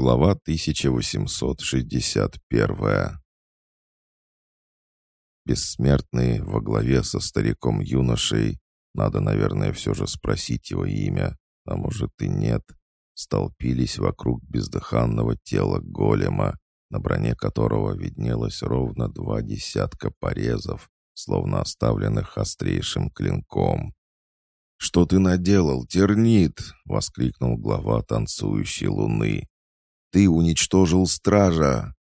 Глава 1861 Бессмертный во главе со стариком-юношей, надо, наверное, все же спросить его имя, а может и нет, столпились вокруг бездыханного тела голема, на броне которого виднелось ровно два десятка порезов, словно оставленных острейшим клинком. «Что ты наделал, тернит?» — воскликнул глава танцующей луны. Ты уничтожил стража!»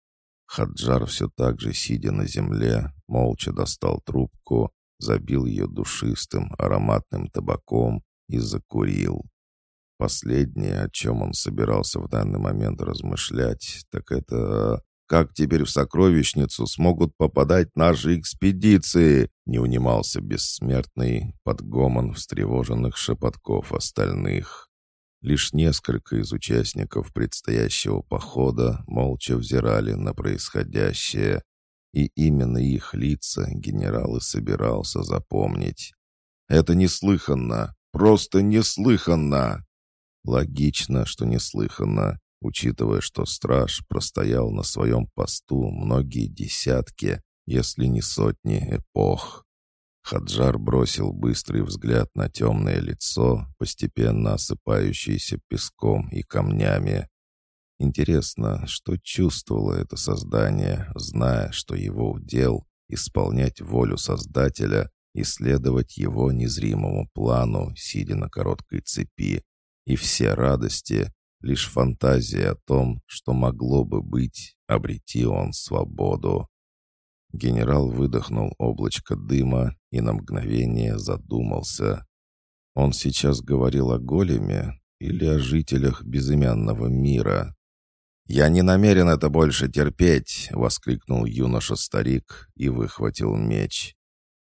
Хаджар все так же, сидя на земле, молча достал трубку, забил ее душистым ароматным табаком и закурил. Последнее, о чем он собирался в данный момент размышлять, так это как теперь в сокровищницу смогут попадать наши экспедиции?» Не унимался бессмертный под гомон встревоженных шепотков остальных. Лишь несколько из участников предстоящего похода молча взирали на происходящее, и именно их лица генерал и собирался запомнить. «Это неслыханно! Просто неслыханно!» Логично, что неслыханно, учитывая, что страж простоял на своем посту многие десятки, если не сотни эпох. Хаджар бросил быстрый взгляд на темное лицо, постепенно осыпающееся песком и камнями. Интересно, что чувствовало это создание, зная, что его удел — исполнять волю Создателя и следовать его незримому плану, сидя на короткой цепи, и все радости — лишь фантазия о том, что могло бы быть, обрети он свободу. Генерал выдохнул облачко дыма и на мгновение задумался. Он сейчас говорил о големе или о жителях безымянного мира? «Я не намерен это больше терпеть!» — воскликнул юноша-старик и выхватил меч.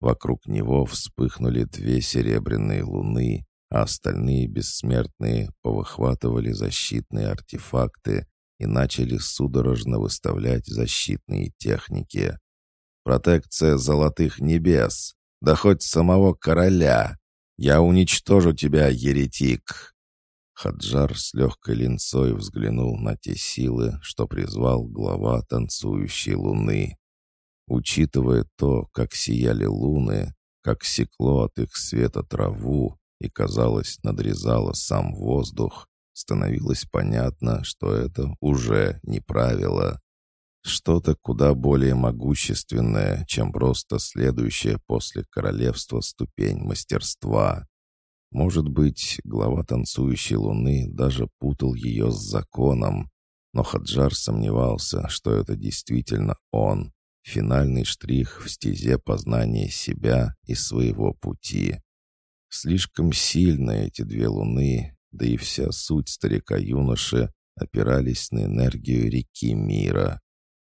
Вокруг него вспыхнули две серебряные луны, а остальные бессмертные повыхватывали защитные артефакты и начали судорожно выставлять защитные техники. Протекция золотых небес, да хоть самого короля. Я уничтожу тебя, еретик!» Хаджар с легкой линцой взглянул на те силы, что призвал глава танцующей луны. Учитывая то, как сияли луны, как секло от их света траву и, казалось, надрезало сам воздух, становилось понятно, что это уже не правило. Что-то куда более могущественное, чем просто следующая после королевства ступень мастерства. Может быть, глава танцующей луны даже путал ее с законом, но Хаджар сомневался, что это действительно он, финальный штрих в стезе познания себя и своего пути. Слишком сильно эти две луны, да и вся суть старика-юноши опирались на энергию реки мира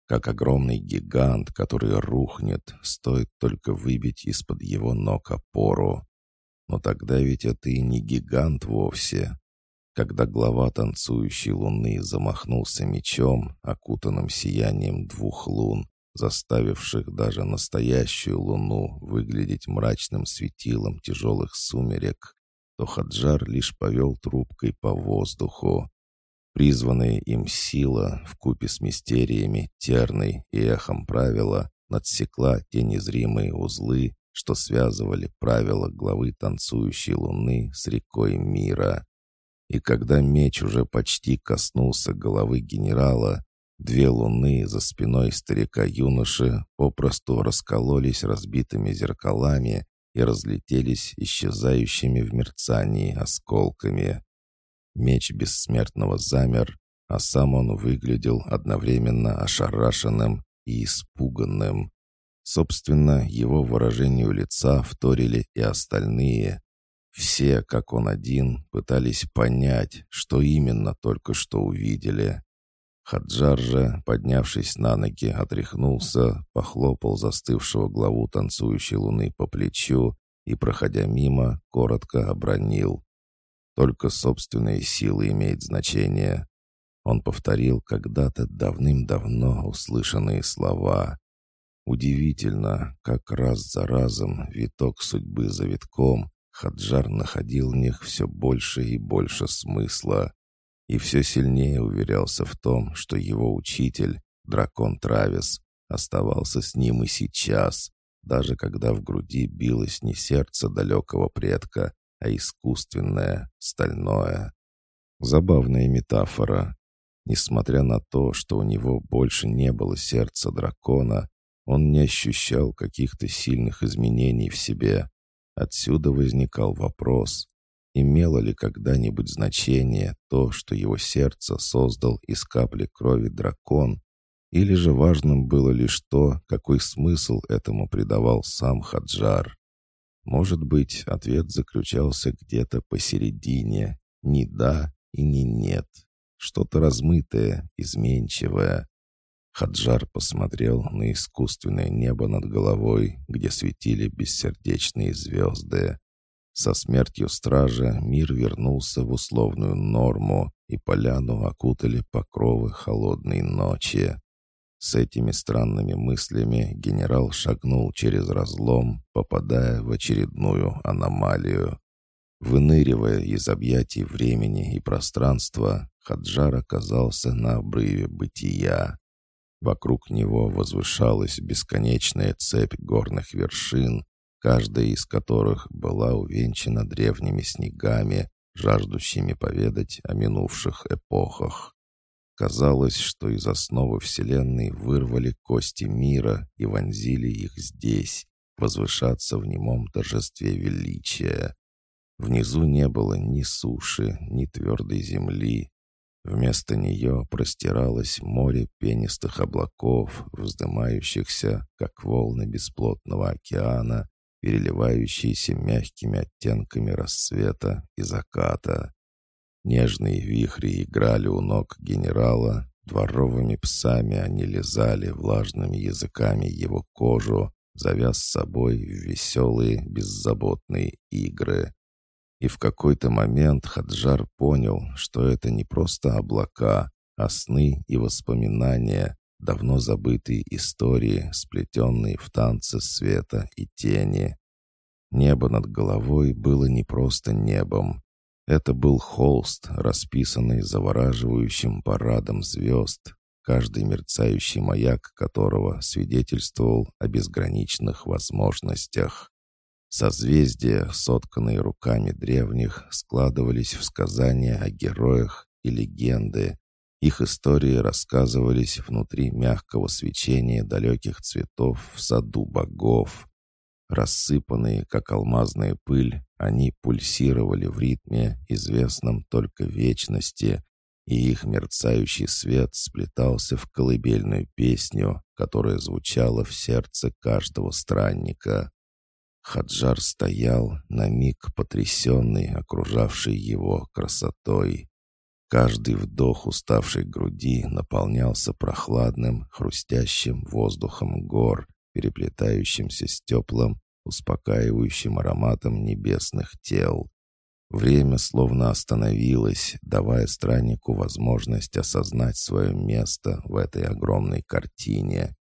как огромный гигант, который рухнет, стоит только выбить из-под его ног опору. Но тогда ведь это и не гигант вовсе. Когда глава танцующей луны замахнулся мечом, окутанным сиянием двух лун, заставивших даже настоящую луну выглядеть мрачным светилом тяжелых сумерек, то Хаджар лишь повел трубкой по воздуху. Призванная им сила, в купе с мистериями, терной и эхом правила, надсекла те незримые узлы, что связывали правила главы танцующей луны с рекой мира. И когда меч уже почти коснулся головы генерала, две луны за спиной старика-юноши попросту раскололись разбитыми зеркалами и разлетелись исчезающими в мерцании осколками. Меч бессмертного замер, а сам он выглядел одновременно ошарашенным и испуганным. Собственно, его выражению лица вторили и остальные. Все, как он один, пытались понять, что именно только что увидели. Хаджар же, поднявшись на ноги, отряхнулся, похлопал застывшего главу танцующей луны по плечу и, проходя мимо, коротко обронил. Только собственная сила имеет значение. Он повторил когда-то давным-давно услышанные слова. Удивительно, как раз за разом, виток судьбы за витком, Хаджар находил в них все больше и больше смысла. И все сильнее уверялся в том, что его учитель, дракон Травис, оставался с ним и сейчас, даже когда в груди билось не сердце далекого предка, а искусственное, стальное. Забавная метафора. Несмотря на то, что у него больше не было сердца дракона, он не ощущал каких-то сильных изменений в себе. Отсюда возникал вопрос, имело ли когда-нибудь значение то, что его сердце создал из капли крови дракон, или же важным было лишь то, какой смысл этому придавал сам Хаджар. Может быть, ответ заключался где-то посередине, ни да и ни нет, что-то размытое, изменчивое. Хаджар посмотрел на искусственное небо над головой, где светили бессердечные звезды. Со смертью стража мир вернулся в условную норму, и поляну окутали покровы холодной ночи. С этими странными мыслями генерал шагнул через разлом, попадая в очередную аномалию. Выныривая из объятий времени и пространства, Хаджар оказался на обрыве бытия. Вокруг него возвышалась бесконечная цепь горных вершин, каждая из которых была увенчана древними снегами, жаждущими поведать о минувших эпохах. Казалось, что из основы Вселенной вырвали кости мира и вонзили их здесь, возвышаться в немом торжестве величия. Внизу не было ни суши, ни твердой земли. Вместо нее простиралось море пенистых облаков, вздымающихся, как волны бесплотного океана, переливающиеся мягкими оттенками рассвета и заката. Нежные вихри играли у ног генерала, дворовыми псами они лизали влажными языками его кожу, завяз с собой в веселые, беззаботные игры. И в какой-то момент Хаджар понял, что это не просто облака, а сны и воспоминания, давно забытые истории, сплетенные в танце света и тени. Небо над головой было не просто небом, это был холст, расписанный завораживающим парадом звезд, каждый мерцающий маяк которого свидетельствовал о безграничных возможностях. Созвездия, сотканные руками древних, складывались в сказания о героях и легенды. Их истории рассказывались внутри мягкого свечения далеких цветов в саду богов. Рассыпанные, как алмазная пыль, они пульсировали в ритме, известном только вечности, и их мерцающий свет сплетался в колыбельную песню, которая звучала в сердце каждого странника. Хаджар стоял, на миг потрясенный, окружавший его красотой. Каждый вдох уставшей груди наполнялся прохладным, хрустящим воздухом гор, переплетающимся с теплым, успокаивающим ароматом небесных тел. Время словно остановилось, давая страннику возможность осознать свое место в этой огромной картине.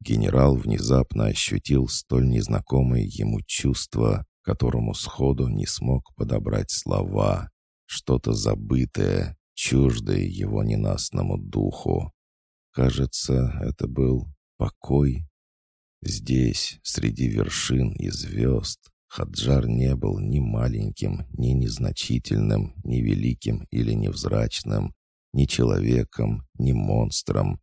Генерал внезапно ощутил столь незнакомое ему чувство, которому сходу не смог подобрать слова. Что-то забытое, чуждое его ненастному духу. Кажется, это был покой Здесь, среди вершин и звезд, Хаджар не был ни маленьким, ни незначительным, ни великим или невзрачным, ни человеком, ни монстром.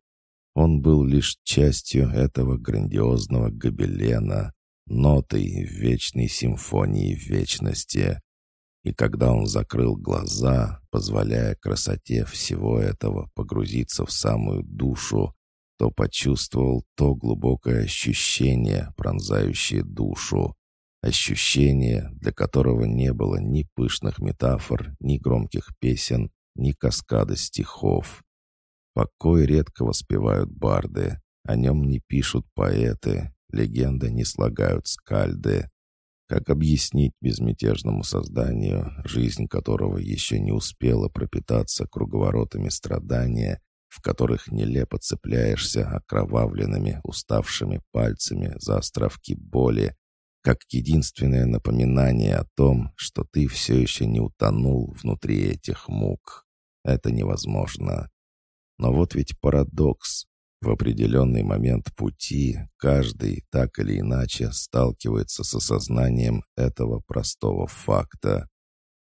Он был лишь частью этого грандиозного гобелена, нотой в вечной симфонии вечности. И когда он закрыл глаза, позволяя красоте всего этого погрузиться в самую душу, то почувствовал то глубокое ощущение, пронзающее душу. Ощущение, для которого не было ни пышных метафор, ни громких песен, ни каскада стихов. Покой редко воспевают барды, о нем не пишут поэты, легенды не слагают скальды. Как объяснить безмятежному созданию, жизнь которого еще не успела пропитаться круговоротами страдания в которых нелепо цепляешься окровавленными, уставшими пальцами за островки боли, как единственное напоминание о том, что ты все еще не утонул внутри этих мук. Это невозможно. Но вот ведь парадокс. В определенный момент пути каждый так или иначе сталкивается с осознанием этого простого факта.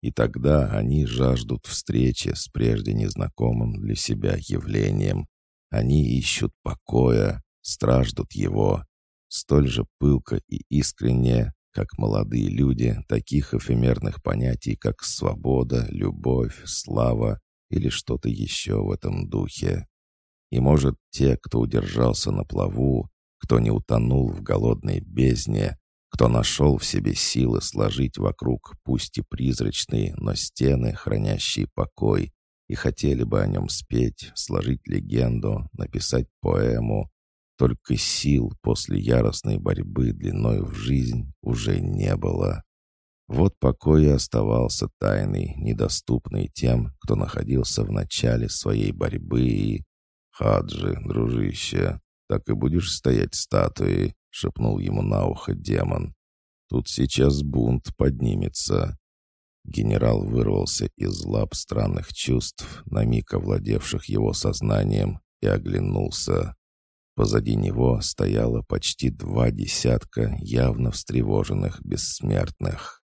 И тогда они жаждут встречи с прежде незнакомым для себя явлением. Они ищут покоя, страждут его, столь же пылко и искренне, как молодые люди таких эфемерных понятий, как свобода, любовь, слава или что-то еще в этом духе. И, может, те, кто удержался на плаву, кто не утонул в голодной бездне, кто нашел в себе силы сложить вокруг пусть и призрачные, но стены, хранящие покой, и хотели бы о нем спеть, сложить легенду, написать поэму, только сил после яростной борьбы длиной в жизнь уже не было. Вот покой и оставался тайной, недоступной тем, кто находился в начале своей борьбы. И... «Хаджи, дружище, так и будешь стоять статуей», — шепнул ему на ухо демон. «Тут сейчас бунт поднимется». Генерал вырвался из лап странных чувств, на миг овладевших его сознанием, и оглянулся. Позади него стояло почти два десятка явно встревоженных бессмертных.